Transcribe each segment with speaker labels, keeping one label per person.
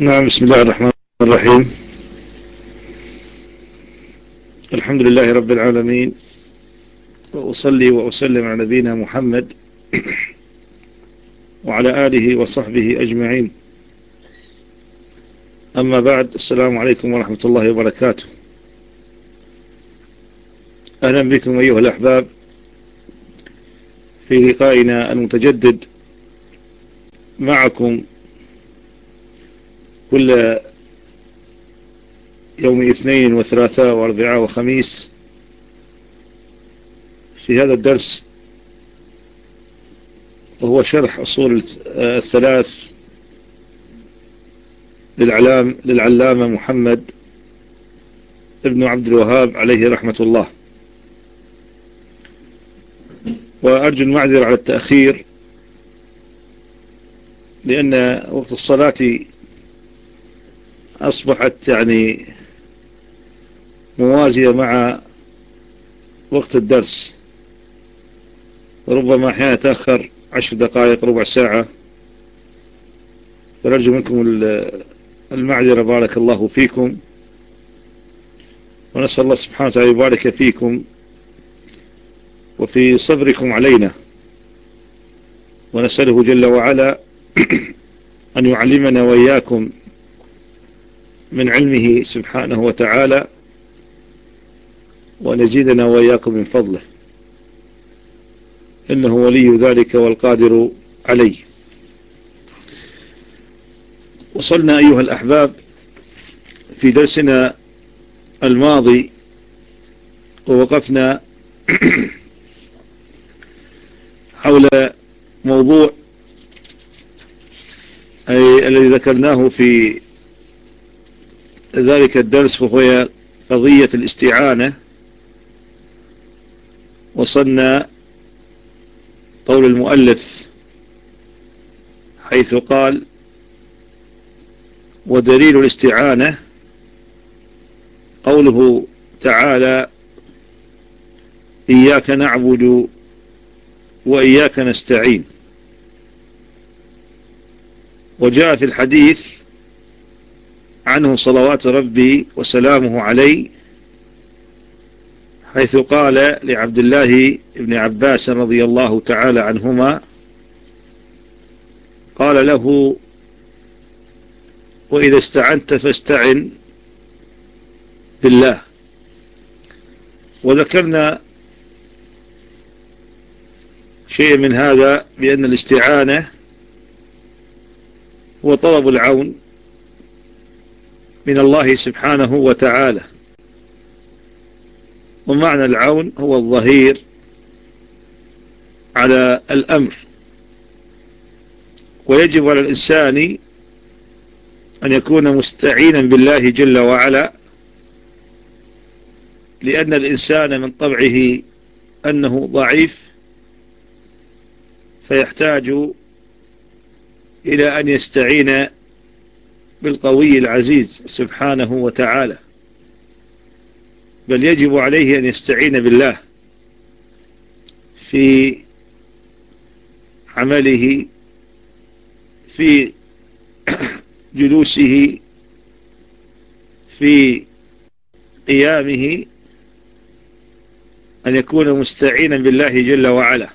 Speaker 1: نعم بسم الله الرحمن الرحيم. الحمد لله رب العالمين وأصلي وأسلم على نبينا محمد وعلى آله وصحبه أجمعين. أما بعد السلام عليكم ورحمة الله وبركاته. أهلا بكم أيها الأحباب في لقائنا المتجدد. معكم كل يوم اثنين وثلاثاء واربعاء وخميس في هذا الدرس وهو شرح أصول الثلاث للعلام للعلامة محمد ابن عبد الوهاب عليه رحمة الله. وأرجو المعذرة على التأخير لأن وقت الصلاة أصبحت يعني موازية مع وقت الدرس. وربما أحيانا تأخر عشر دقائق ربع ساعة. فنرجو منكم المعذرة بارك الله فيكم. ونسأل الله سبحانه وتعالى يبارك فيكم وفي صبركم علينا. ونسأله جل وعلا أن يعلمنا وإياكم من علمه سبحانه وتعالى ونزيدنا وإياكم من فضله. إنه ولي ذلك والقادر عليه. وصلنا أيها الأحباب في درسنا الماضي ووقفنا حول موضوع أي الذي ذكرناه في ذلك الدرس وهو قضية الاستعانة وصلنا قول المؤلف حيث قال ودليل الاستعانة قوله تعالى إياك نعبد وإياك نستعين وجاء في الحديث عنه صلوات ربي وسلامه عليه حيث قال لعبد الله بن عباس رضي الله تعالى عنهما قال له وإذا استعنت فاستعن بالله. وذكرنا شيء من هذا بأن الاستعانة هو طلب العون من الله سبحانه وتعالى. ومعنى العون هو الظهير على الأمر. ويجب على الإنسان أن يكون مستعينا بالله جل وعلا لأن الإنسان من طبعه أنه ضعيف فيحتاج إلى أن يستعين بالقوي العزيز سبحانه وتعالى بل يجب عليه أن يستعين بالله في عمله في جلوسه في قيامه أن يكون مستعينا بالله جل وعلا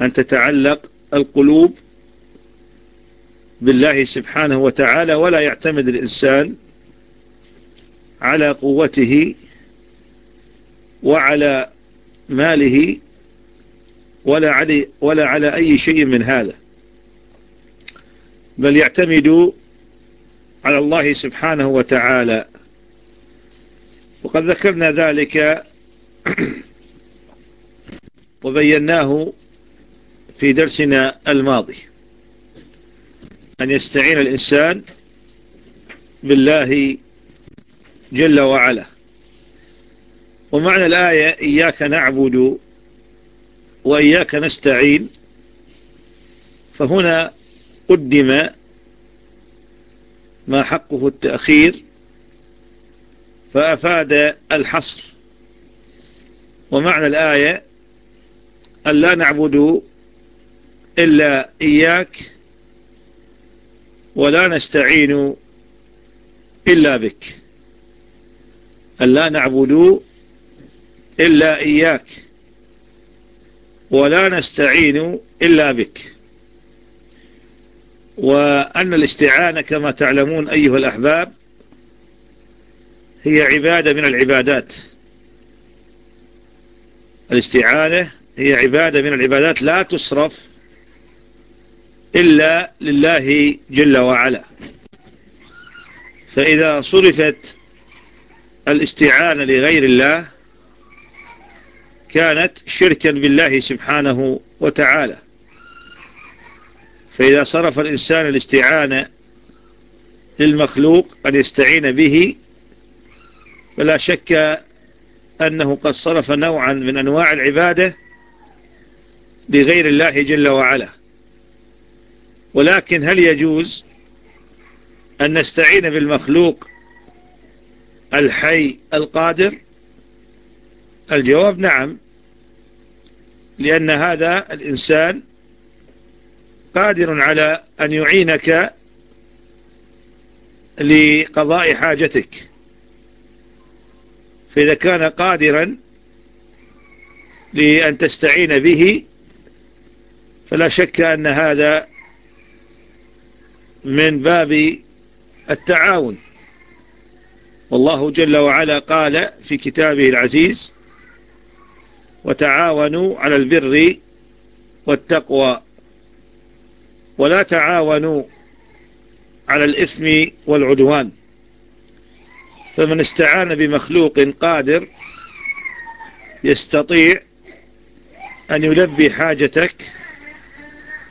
Speaker 1: أن تتعلق القلوب بالله سبحانه وتعالى ولا يعتمد الإنسان على قوته وعلى ماله ولا علي ولا على أي شيء من هذا. بل يعتمد على الله سبحانه وتعالى. وقد ذكرنا ذلك وبيناه في درسنا الماضي. أن يستعين الإنسان بالله جل وعلا. ومعنى الآية إياك نعبد وإياك نستعين فهنا قدم ما حقه التأخير فأفاد الحصر. ومعنى الآية أن لا نعبد إلا إياك ولا نستعين إلا بك. أن لا نعبد إلا إياك. ولا نستعين إلا بك. وأن الاستعانة كما تعلمون أيها الأحباب هي عبادة من العبادات. الاستعانة هي عبادة من العبادات. لا تصرف إلا لله جل وعلا. فإذا صرفت الاستعانة لغير الله كانت شركا بالله سبحانه وتعالى. فإذا صرف الإنسان الاستعانة للمخلوق أن يستعين به. فلا شك أنه قد صرف نوعا من أنواع العبادة لغير الله جل وعلا. ولكن هل يجوز أن نستعين بالمخلوق الحي القادر؟ الجواب نعم لأن هذا الإنسان قادر على أن يعينك لقضاء حاجتك. فإذا كان قادرا لأن تستعين به فلا شك أن هذا من باب التعاون. والله جل وعلا قال في كتابه العزيز وتعاونوا على البر والتقوى ولا تعاونوا على الإثم والعدوان. فمن استعان بمخلوق قادر يستطيع أن يلبي حاجتك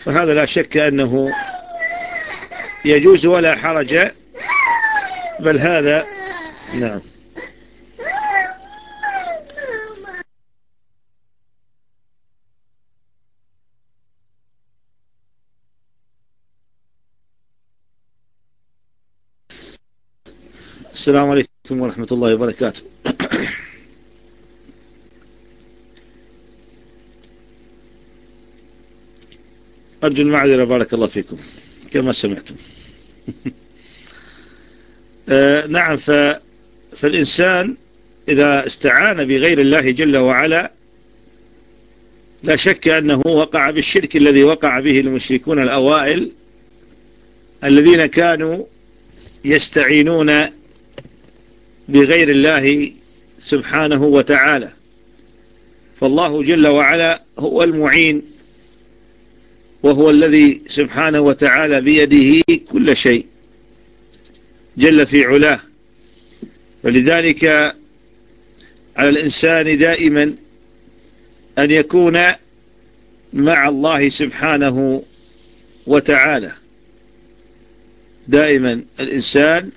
Speaker 1: فهذا لا شك أنه يجوز ولا حرج بل هذا نعم. السلام عليكم ورحمة الله وبركاته. أرجو المعذرة بارك الله فيكم. كما سمعتم. آه نعم ف فالإنسان إذا استعان بغير الله جل وعلا لا شك أنه وقع بالشرك الذي وقع به المشركون الأوائل الذين كانوا يستعينون بغير الله سبحانه وتعالى. فالله جل وعلا هو المعين وهو الذي سبحانه وتعالى بيده كل شيء جل في علاه. ولذلك على الإنسان دائما أن يكون مع الله سبحانه وتعالى. دائما الإنسان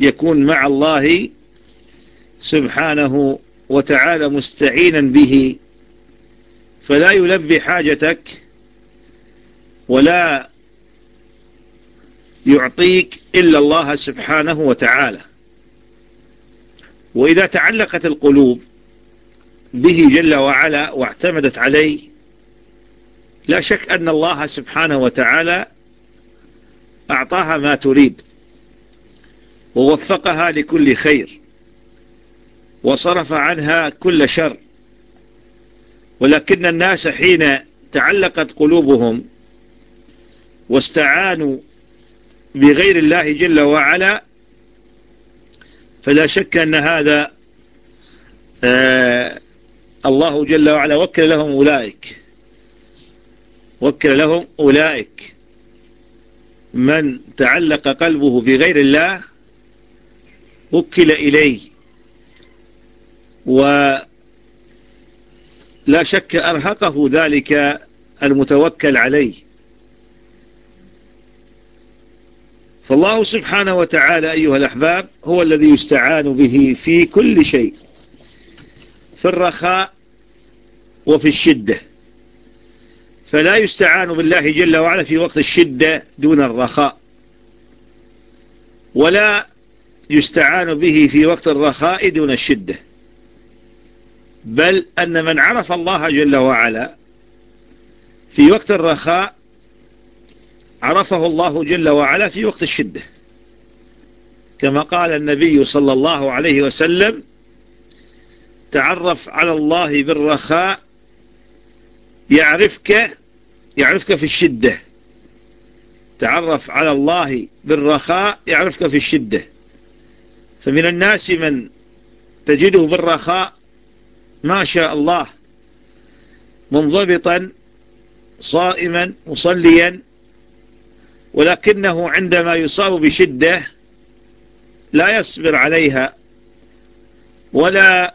Speaker 1: يكون مع الله سبحانه وتعالى مستعينا به. فلا يلبي حاجتك ولا يعطيك إلا الله سبحانه وتعالى. وإذا تعلقت القلوب به جل وعلا واعتمدت عليه لا شك أن الله سبحانه وتعالى أعطاها ما تريد ووفقها لكل خير وصرف عنها كل شر. ولكن الناس حين تعلقت قلوبهم واستعانوا بغير الله جل وعلا فلا شك أن هذا آه الله جل وعلا وكل لهم أولئك. وكل لهم أولئك. من تعلق قلبه بغير الله وكل إليه. ولا شك أرهقه ذلك المتوكل عليه. فالله سبحانه وتعالى أيها الأحباب هو الذي يستعان به في كل شيء في الرخاء وفي الشدة. فلا يستعان بالله جل وعلا في وقت الشدة دون الرخاء ولا يستعان به في وقت الرخاء دون الشدة. بل أن من عرف الله جل وعلا في وقت الرخاء عرفه الله جل وعلا في وقت الشدة. كما قال النبي صلى الله عليه وسلم تعرف على الله بالرخاء يعرفك يعرفك في الشدة. تعرف على الله بالرخاء يعرفك في الشدة. فمن الناس من تجده بالرخاء ما شاء الله منضبطا صائما مصليا ولكنه عندما يصاب بشدة لا يصبر عليها ولا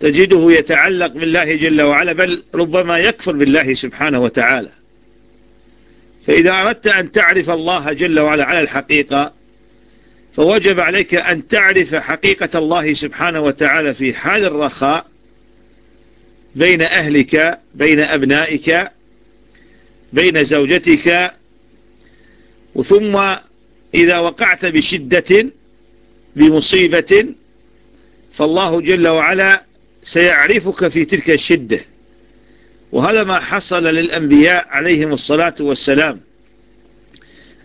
Speaker 1: تجده يتعلق بالله جل وعلا بل ربما يكفر بالله سبحانه وتعالى. فإذا أردت أن تعرف الله جل وعلا على الحقيقة فوجب عليك أن تعرف حقيقة الله سبحانه وتعالى في حال الرخاء بين أهلك بين أبنائك بين زوجتك ثم إذا وقعت بشدة بمصيبة فالله جل وعلا سيعرفك في تلك الشدة. وهذا ما حصل للأنبياء عليهم الصلاة والسلام.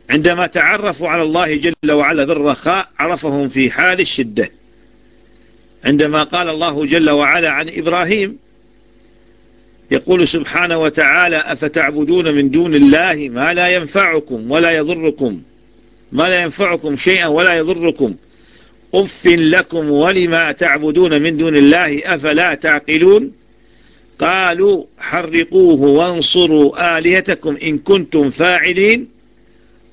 Speaker 1: عندما تعرفوا على الله جل وعلا بالرخاء عرفهم في حال الشدة. عندما قال الله جل وعلا عن إبراهيم يقول سبحانه وتعالى أفتعبدون من دون الله ما لا ينفعكم ولا يضركم؟ ما لا ينفعكم شيئا ولا يضركم؟ أف لكم ولما تعبدون من دون الله أفلا تعقلون؟ قالوا حرقوه وانصروا آلهتكم إن كنتم فاعلين.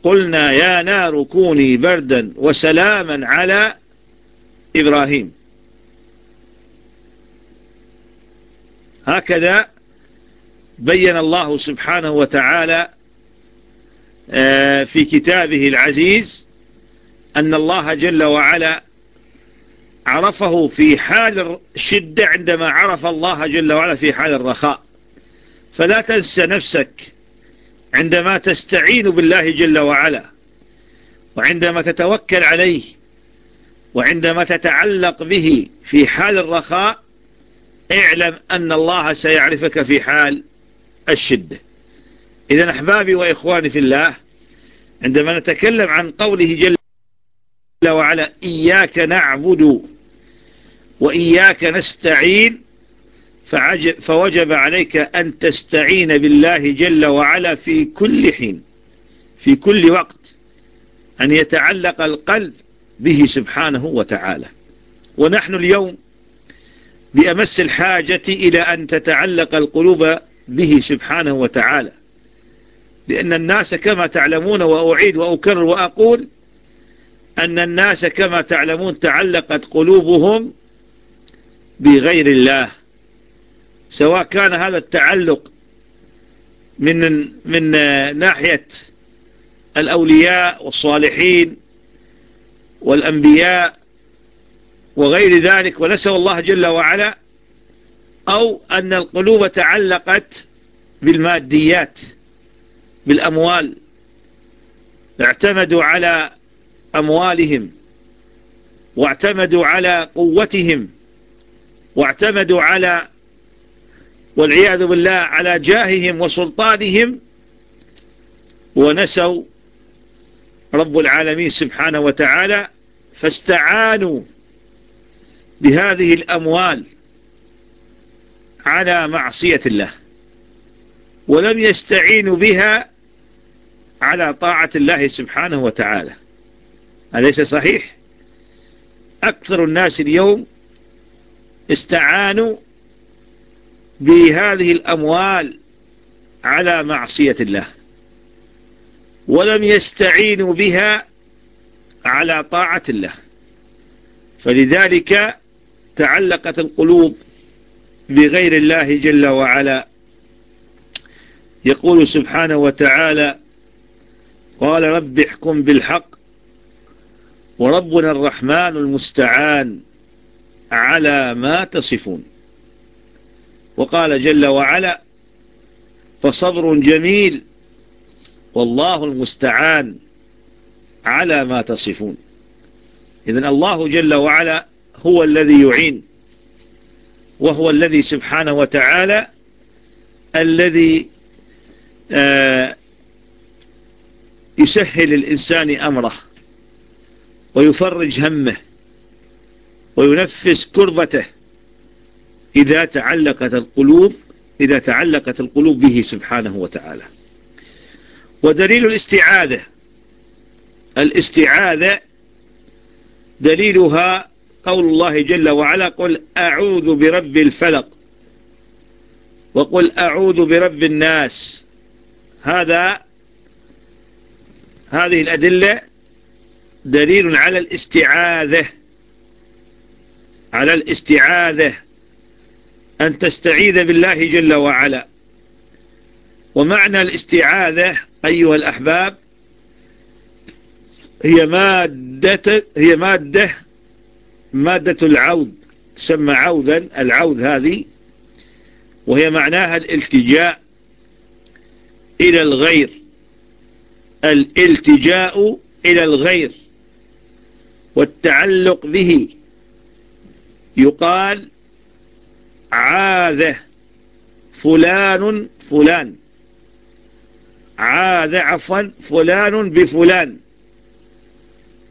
Speaker 1: قلنا يا نار كوني بردا وسلاما على إبراهيم. هكذا بين الله سبحانه وتعالى آه، في كتابه العزيز أن الله جل وعلا عرفه في حال الشدة عندما عرف الله جل وعلا في حال الرخاء. فلا تنسى نفسك عندما تستعين بالله جل وعلا وعندما تتوكل عليه وعندما تتعلق به في حال الرخاء اعلم أن الله سيعرفك في حال الشدة. إذا أحبابي وإخواني في الله عندما نتكلم عن قوله جل وعلا إياك نعبد وإياك نستعين فوجب عليك أن تستعين بالله جل وعلا في كل حين في كل وقت أن يتعلق القلب به سبحانه وتعالى. ونحن اليوم بأمس الحاجة إلى أن تتعلق القلوب به سبحانه وتعالى. لأن الناس كما تعلمون وأعيد وأكرر وأقول أن الناس كما تعلمون تعلقت قلوبهم بغير الله. سواء كان هذا التعلق من من ناحية الأولياء والصالحين والأنبياء وغير ذلك ونسأل الله جل وعلا أو أن القلوب تعلقت بالماديات بالأموال. اعتمدوا على أموالهم واعتمدوا على قوتهم واعتمدوا على والعياذ بالله على جاههم وسلطانهم ونسوا رب العالمين سبحانه وتعالى فاستعانوا بهذه الأموال. على معصية الله ولم يستعينوا بها على طاعة الله سبحانه وتعالى. أليس صحيح؟ أكثر الناس اليوم استعانوا بهذه الأموال على معصية الله ولم يستعينوا بها على طاعة الله. فلذلك تعلقت القلوب بغير الله جل وعلا. يقول سبحانه وتعالى قال رب احكم بالحق وربنا الرحمن المستعان على ما تصفون. وقال جل وعلا فصبر جميل والله المستعان على ما تصفون. إذن الله جل وعلا هو الذي يعين. وهو الذي سبحانه وتعالى الذي آه يسهل الإنسان أمره ويفرج همه وينفس كربته إذا تعلقت القلوب إذا تعلقت القلوب به سبحانه وتعالى. ودليل الاستعاذة الاستعاذة دليلها قول الله جل وعلا قل أعوذ برب الفلق وقل أعوذ برب الناس. هذا هذه الأدلة دليل على الاستعاذة على الاستعاذة أن تستعيذ بالله جل وعلا. ومعنى الاستعاذة أيها الأحباب هي مادة هي مادة مادة العوذ تسمى عوذا العوذ هذه وهي معناها الالتجاء إلى الغير. الالتجاء إلى الغير والتعلق به يقال عاذ فلان فلان. عاذ عفوا فلان بفلان.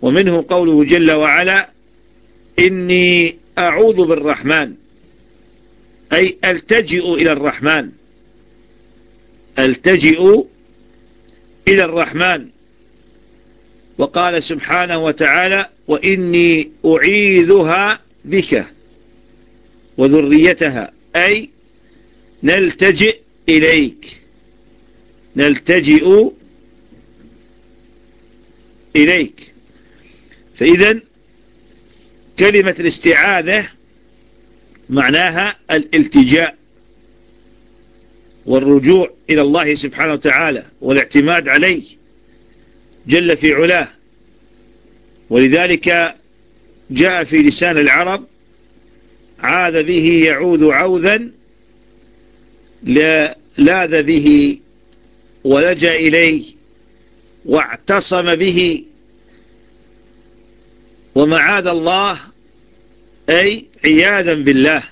Speaker 1: ومنه قوله جل وعلا إني أعوذ بالرحمن. أي ألتجئ إلى الرحمن. ألتجئ إلى الرحمن. وقال سبحانه وتعالى وإني أعيذها بك وذريتها. أي نلتجئ إليك. نلتجئ إليك. فإذا كلمة الاستعاذة معناها الالتجاء والرجوع إلى الله سبحانه وتعالى والاعتماد عليه جل في علاه. ولذلك جاء في لسان العرب عاذ به يعوذ عوذا لاذ به ولجأ إليه واعتصم به ومعاذ الله أي عياذا بالله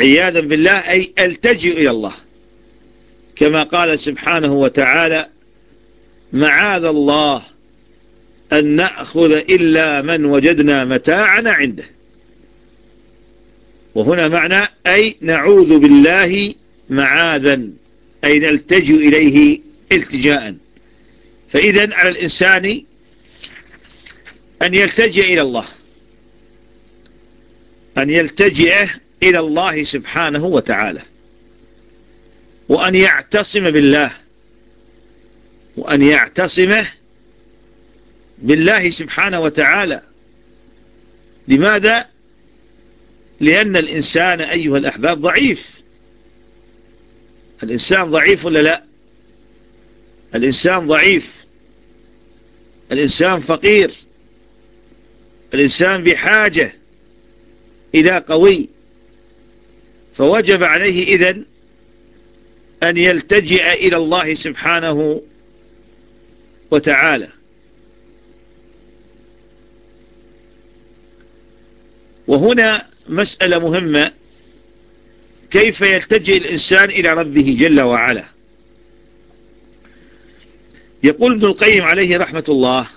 Speaker 1: عياذا بالله أي ألتجئ إلى الله. كما قال سبحانه وتعالى معاذ الله أن نأخذ إلا من وجدنا متاعنا عنده. وهنا معنى أي نعوذ بالله معاذا أي نلتجئ إليه التجاء. فإذا على الإنسان أن يلتجئ إلى الله. أن يلتجئ إلى الله سبحانه وتعالى. وأن يعتصم بالله. وأن يعتصم بالله سبحانه وتعالى. لماذا؟ لأن الإنسان أيها الأحباب ضعيف. الإنسان ضعيف ولا لا؟ الإنسان ضعيف. الإنسان فقير. الإنسان بحاجة إلى قوي فوجب عليه إذن أن يلتجئ إلى الله سبحانه وتعالى. وهنا مسألة مهمة كيف يلتجئ الإنسان إلى ربه جل وعلا؟ يقول ابن القيم عليه رحمة الله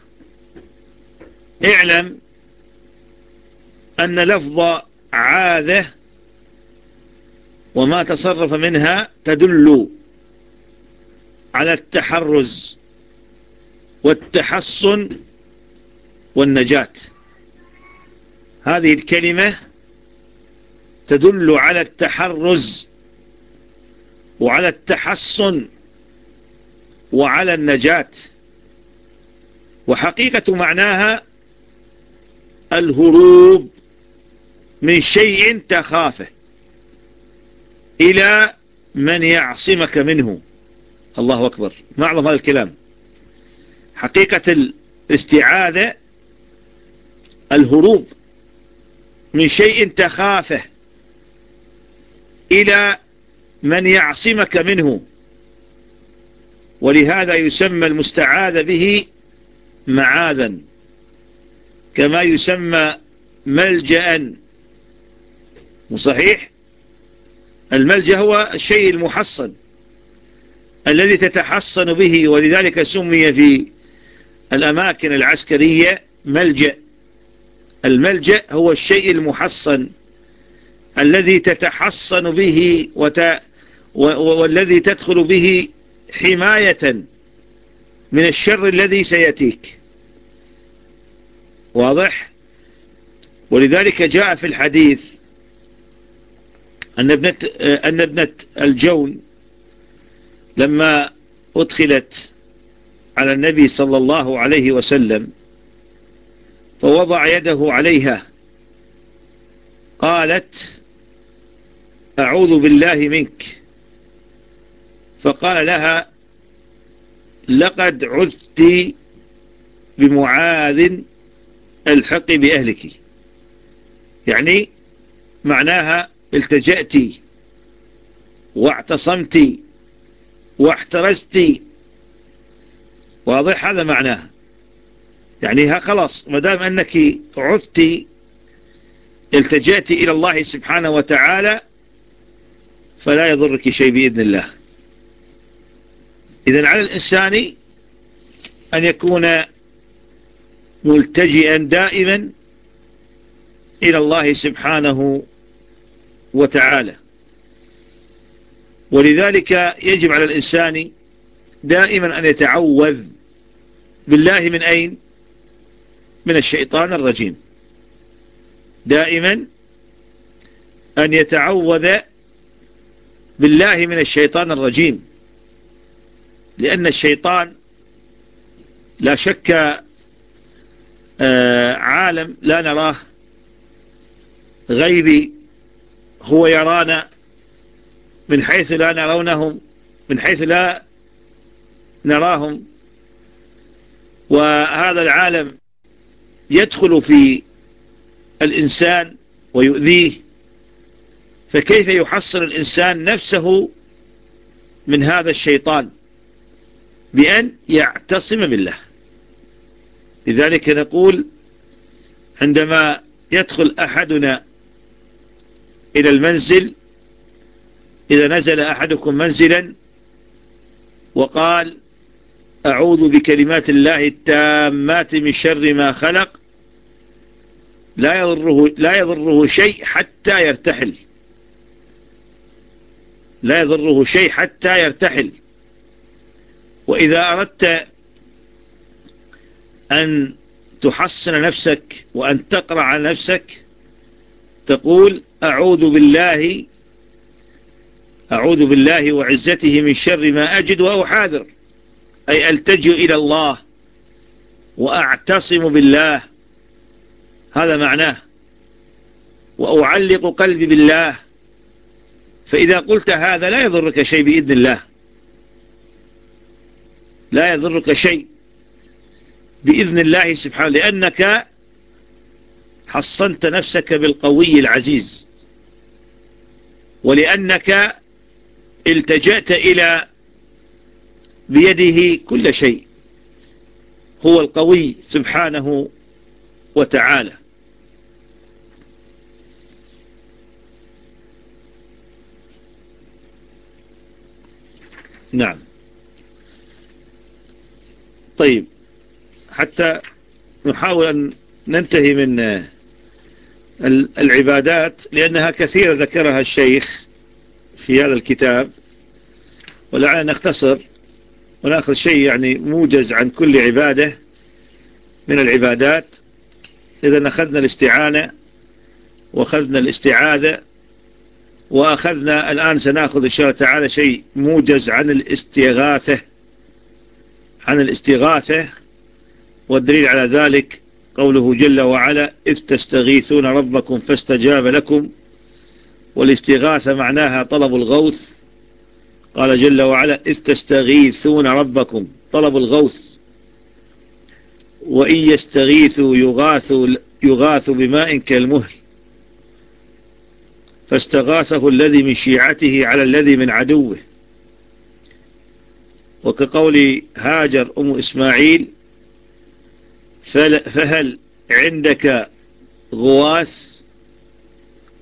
Speaker 1: اعلم أن لفظ عاذة وما تصرف منها تدل على التحرز والتحصن والنجاة. هذه الكلمة تدل على التحرز وعلى التحصن وعلى النجاة. وحقيقة معناها الهروب من شيء تخافه إلى من يعصمك منه. الله أكبر. ما أعظم هذا الكلام. حقيقة الاستعاذة الهروب من شيء تخافه إلى من يعصمك منه. ولهذا يسمى المستعاذ به معاذا كما يسمى ملجأ. وصحيح الملجأ هو الشيء المحصن الذي تتحصن به ولذلك سمي في الأماكن العسكرية ملجأ. الملجأ هو الشيء المحصن الذي تتحصن به وت... والذي تدخل به حماية من الشر الذي سيأتيك. واضح؟ ولذلك جاء في الحديث أن ابنة, أن ابنة الجون لما أدخلت على النبي صلى الله عليه وسلم فوضع يده عليها قالت أعوذ بالله منك. فقال لها لقد عذت بمعاذ الحق بأهلك. يعني معناها التجأت واعتصمت واحترزت. واضح هذا معناه؟ يعني ها خلاص ما دام أنك عذت التجأت إلى الله سبحانه وتعالى فلا يضرك شيء بإذن الله. إذن على الإنسان أن يكون ملتجئا دائما إلى الله سبحانه وتعالى. ولذلك يجب على الإنسان دائما أن يتعوذ بالله من أين؟ من الشيطان الرجيم. دائما أن يتعوذ بالله من الشيطان الرجيم. لأن الشيطان لا شك آه، عالم لا نراه غيبي هو يرانا من حيث لا نرونهم من حيث لا نراهم. وهذا العالم يدخل في الإنسان ويؤذيه. فكيف يحصن الإنسان نفسه من هذا الشيطان؟ بأن يعتصم بالله. لذلك نقول عندما يدخل أحدنا إلى المنزل إذا نزل أحدكم منزلا وقال أعوذ بكلمات الله التامات من شر ما خلق لا يضره, لا يضره شيء حتى يرتحل. لا يضره شيء حتى يرتحل. وإذا أردت أن تحصن نفسك وأن تقرأ على نفسك تقول أعوذ بالله أعوذ بالله وعزته من شر ما أجد وأحاذر أي ألتجئ إلى الله وأعتصم بالله. هذا معناه. وأعلق قلبي بالله. فإذا قلت هذا لا يضرك شيء بإذن الله. لا يضرك شيء بإذن الله سبحانه لأنك حصنت نفسك بالقوي العزيز. ولأنك التجأت إلى بيده كل شيء. هو القوي سبحانه وتعالى. نعم. طيب حتى نحاول أن ننتهي من العبادات لأنها كثيرة ذكرها الشيخ في هذا الكتاب ولعلنا نختصر ونأخذ شيء يعني موجز عن كل عبادة من العبادات. إذا أخذنا الاستعانة وأخذنا الاستعاذة وأخذنا الآن سنأخذ إن شاء الله تعالى شيء موجز عن الاستغاثة عن الاستغاثة والدليل على ذلك قوله جل وعلا إذ تستغيثون ربكم فاستجاب لكم والاستغاثة معناها طلب الغوث. قال جل وعلا إذ تستغيثون ربكم طلب الغوث. وإن يستغيثوا يغاثوا, يغاثوا بماء كالمهل. فاستغاثه الذي من شيعته على الذي من عدوه. وكقول هاجر أم إسماعيل فهل عندك غواث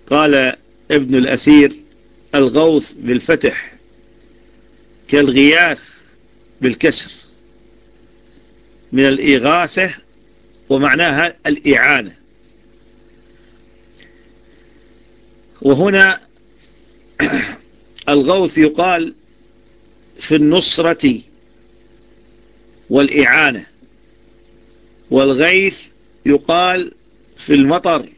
Speaker 1: قال ابن الأثير الغوث بالفتح كالغياث بالكسر من الإغاثة ومعناها الإعانة. وهنا الغوث يقال في النصرة والإعانة. والغيث يقال في المطر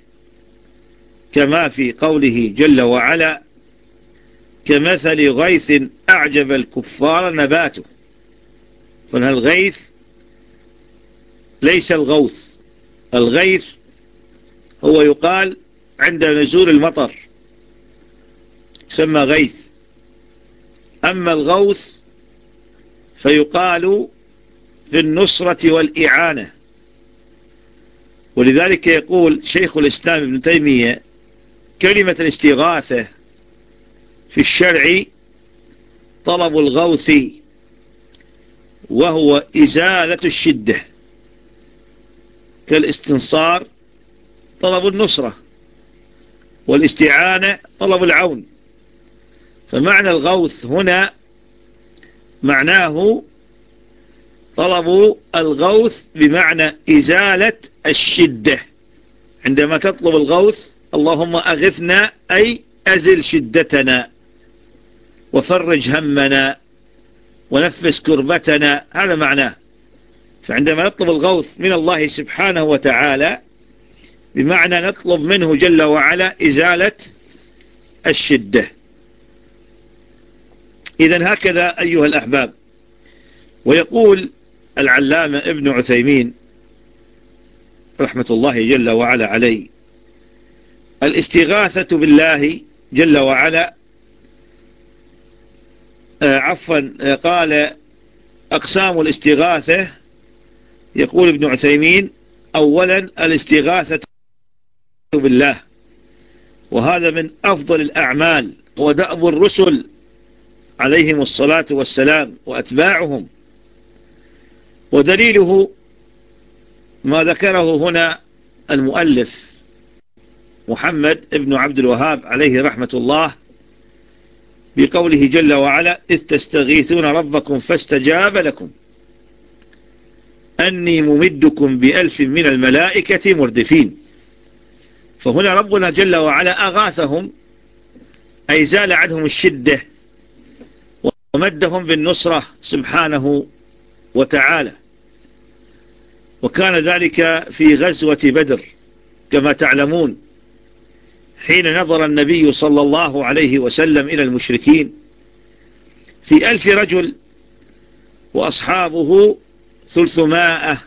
Speaker 1: كما في قوله جل وعلا كمثل غيث أعجب الكفار نباته. فالغيث ليس الغوث الغيث هو يقال عند نزول المطر سمى غيث. أما الغوث فيقال في النصرة والإعانة. ولذلك يقول شيخ الإسلام ابن تيمية كلمة الاستغاثة في الشرع طلب الغوث وهو إزالة الشدة كالاستنصار طلب النصرة والاستعانة طلب العون. فمعنى الغوث هنا معناه طلب الغوث بمعنى إزالة الشدة. عندما تطلب الغوث اللهم أغثنا أي أزل شدتنا. وفرج همنا. ونفس كربتنا. هذا معناه. فعندما نطلب الغوث من الله سبحانه وتعالى بمعنى نطلب منه جل وعلا إزالة الشدة. إذا هكذا أيها الأحباب. ويقول العلامة ابن عثيمين رحمة الله جل وعلا عليه. الاستغاثة بالله جل وعلا آه، عفوا آه، قال أقسام الاستغاثة يقول ابن عثيمين أولا الاستغاثة بالله. وهذا من أفضل الأعمال ودأب الرسل عليهم الصلاة والسلام وأتباعهم. ودليله ما ذكره هنا المؤلف محمد ابن عبد الوهاب عليه رحمة الله بقوله جل وعلا إذ تستغيثون ربكم فاستجاب لكم. أني ممدكم بألف من الملائكة مردفين. فهنا ربنا جل وعلا أغاثهم أي زال عنهم الشدة ومدهم بالنصرة سبحانه وتعالى. وكان ذلك في غزوة بدر كما تعلمون حين نظر النبي صلى الله عليه وسلم إلى المشركين. في ألف رجل وأصحابه ثلثمائة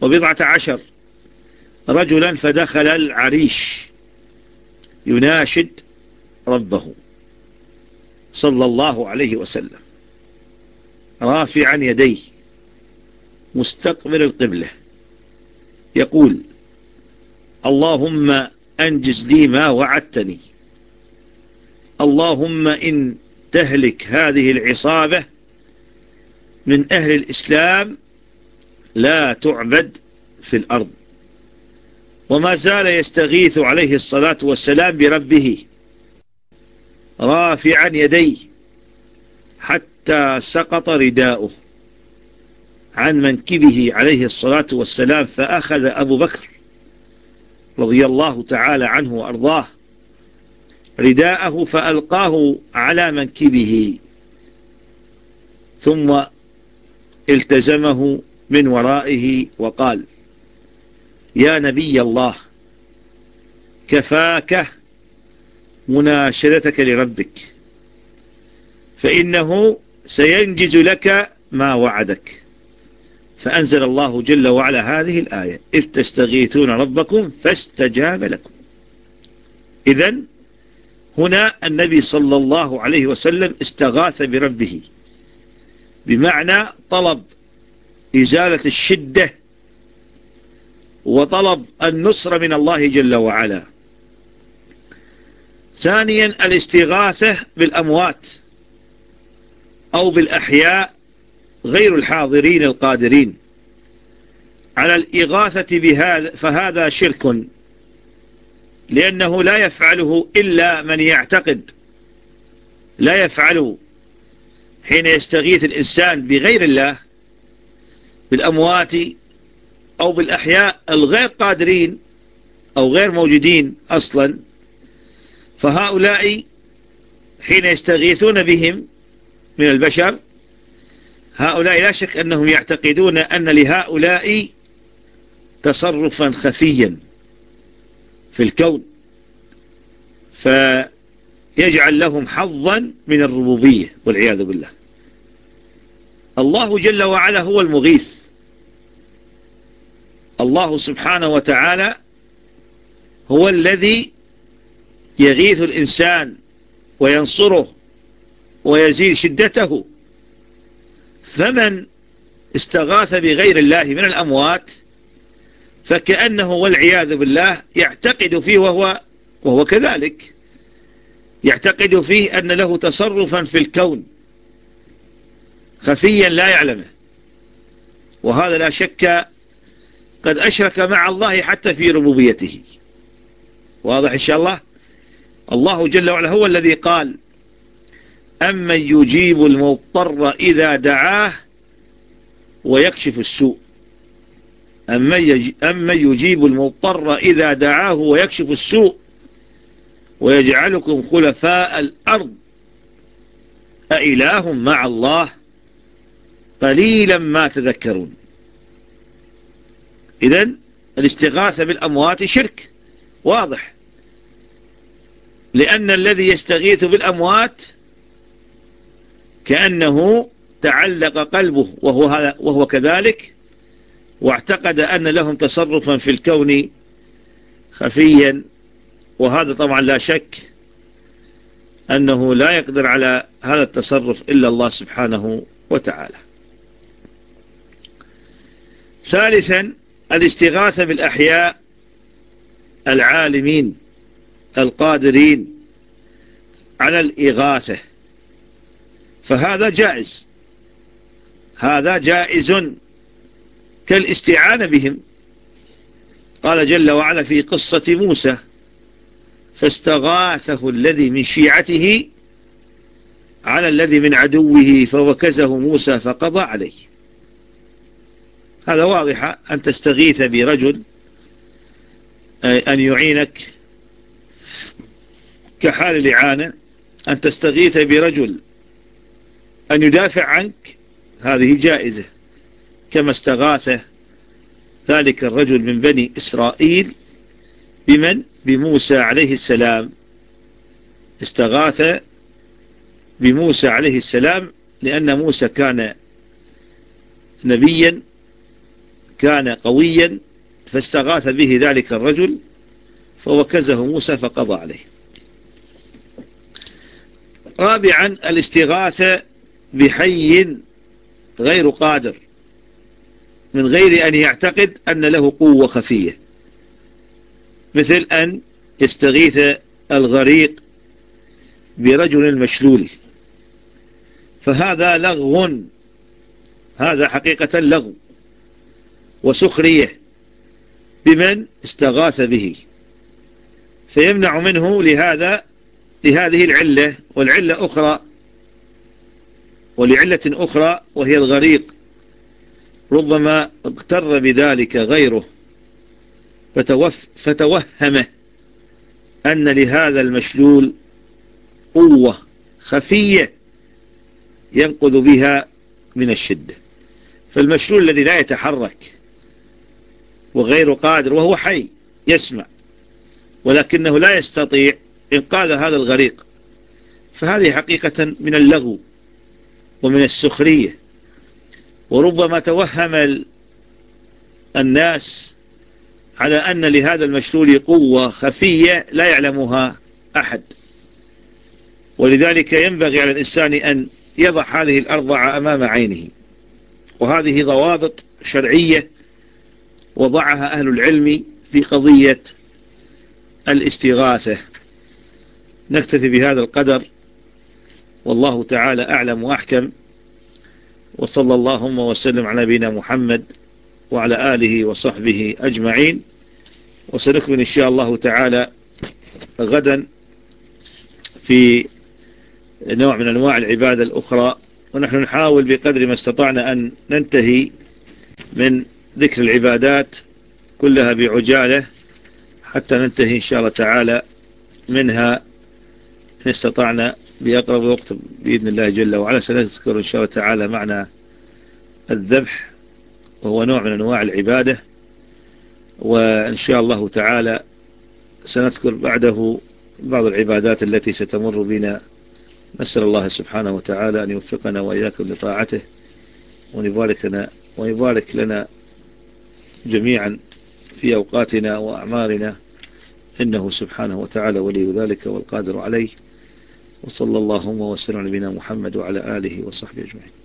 Speaker 1: وبضعة عشر رجلا فدخل العريش يناشد ربه صلى الله عليه وسلم. رافعا يديه. مستقبل القبلة. يقول اللهم أنجز لي ما وعدتني. اللهم إن تهلك هذه العصابة من أهل الإسلام لا تعبد في الأرض. وما زال يستغيث عليه الصلاة والسلام بربه رافعا يديه حتى سقط رداؤه. عن منكبه عليه الصلاة والسلام فأخذ أبو بكر رضي الله تعالى عنه وأرضاه رداءه فألقاه على منكبه ثم التزمه من ورائه وقال يا نبي الله كفاك مناشدتك لربك فإنه سينجز لك ما وعدك. فأنزل الله جل وعلا هذه الآية إذ تستغيثون ربكم فاستجاب لكم. إذا هنا النبي صلى الله عليه وسلم استغاث بربه بمعنى طلب إزالة الشدة وطلب النصر من الله جل وعلا. ثانيا الاستغاثة بالأموات أو بالأحياء غير الحاضرين القادرين. على الإغاثة بهذا فهذا شرك. لأنه لا يفعله إلا من يعتقد. لا يفعل حين يستغيث الإنسان بغير الله بالأموات أو بالأحياء الغير قادرين أو غير موجودين أصلا فهؤلاء حين يستغيثون بهم من البشر هؤلاء لا شك أنهم يعتقدون أن لهؤلاء تصرفا خفيا في الكون فيجعل لهم حظا من الربوبية والعياذ بالله. الله جل وعلا هو المغيث. الله سبحانه وتعالى هو الذي يغيث الإنسان وينصره ويزيل شدته فمن استغاث بغير الله من الأموات فكأنه والعياذ بالله يعتقد فيه وهو, وهو كذلك. يعتقد فيه أن له تصرفا في الكون. خفيا لا يعلمه. وهذا لا شك قد أشرك مع الله حتى في ربوبيته. واضح إن شاء الله؟ الله جل وعلا هو الذي قال أمن يجيب المضطر إذا دعاه ويكشف السوء. أمن يجيب المضطر إذا دعاه ويكشف السوء ويجعلكم خلفاء الأرض. أإله مع الله؟ قليلا ما تذكرون. إذن الاستغاثة بالأموات شرك واضح. لأن الذي يستغيث بالأموات كأنه تعلق قلبه وهو, وهو كذلك واعتقد أن لهم تصرفا في الكون خفيا وهذا طبعا لا شك أنه لا يقدر على هذا التصرف إلا الله سبحانه وتعالى. ثالثا الاستغاثة بالأحياء العالمين القادرين على الإغاثة. فهذا جائز. هذا جائز كالاستعانة بهم. قال جل وعلا في قصة موسى فاستغاثه الذي من شيعته على الذي من عدوه فوكزه موسى فقضى عليه. هذا واضح أن تستغيث برجل أن يعينك كحال الإعانة أن تستغيث برجل أن يدافع عنك؟ هذه جائزة. كما استغاث ذلك الرجل من بني إسرائيل بمن؟ بموسى عليه السلام. استغاث بموسى عليه السلام لأن موسى كان نبيا كان قويا فاستغاث به ذلك الرجل فوكزه موسى فقضى عليه. رابعا الاستغاثة بحي غير قادر من غير أن يعتقد أن له قوة خفية. مثل أن يستغيث الغريق برجل مشلول. فهذا لغو هذا حقيقة لغو وسخرية بمن استغاث به. فيمنع منه لهذا لهذه العلة والعلة أخرى ولعلة أخرى وهي الغريق. ربما اغتر بذلك غيره فتوف فتوهم أن لهذا المشلول قوة خفية ينقذ بها من الشدة. فالمشلول الذي لا يتحرك وغير قادر وهو حي يسمع ولكنه لا يستطيع إنقاذ هذا الغريق. فهذه حقيقة من اللغو. ومن السخرية. وربما توهم الناس على أن لهذا المشلول قوة خفية لا يعلمها أحد. ولذلك ينبغي على الإنسان أن يضع هذه الأربعة أمام عينه. وهذه ضوابط شرعية وضعها أهل العلم في قضية الاستغاثة. نكتفي بهذا القدر. والله تعالى أعلم وأحكم. وصلى اللهم وسلم على نبينا محمد وعلى آله وصحبه أجمعين. وسنكمل إن شاء الله تعالى غدا في نوع من أنواع العبادة الأخرى. ونحن نحاول بقدر ما استطعنا أن ننتهي من ذكر العبادات كلها بعجالة حتى ننتهي إن شاء الله تعالى منها إن استطعنا بأقرب وقت بإذن الله جل وعلا. سنذكر إن شاء الله تعالى معنى الذبح وهو نوع من أنواع العبادة. وإن شاء الله تعالى سنذكر بعده بعض العبادات التي ستمر بنا. نسأل الله سبحانه وتعالى أن يوفقنا وإياكم لطاعته ويبارك لنا, ويبارك لنا جميعا في أوقاتنا وأعمارنا. إنه سبحانه وتعالى ولي ذلك والقادر عليه. وصلى اللهم وسلم على نبينا محمد وعلى آله وصحبه أجمعين.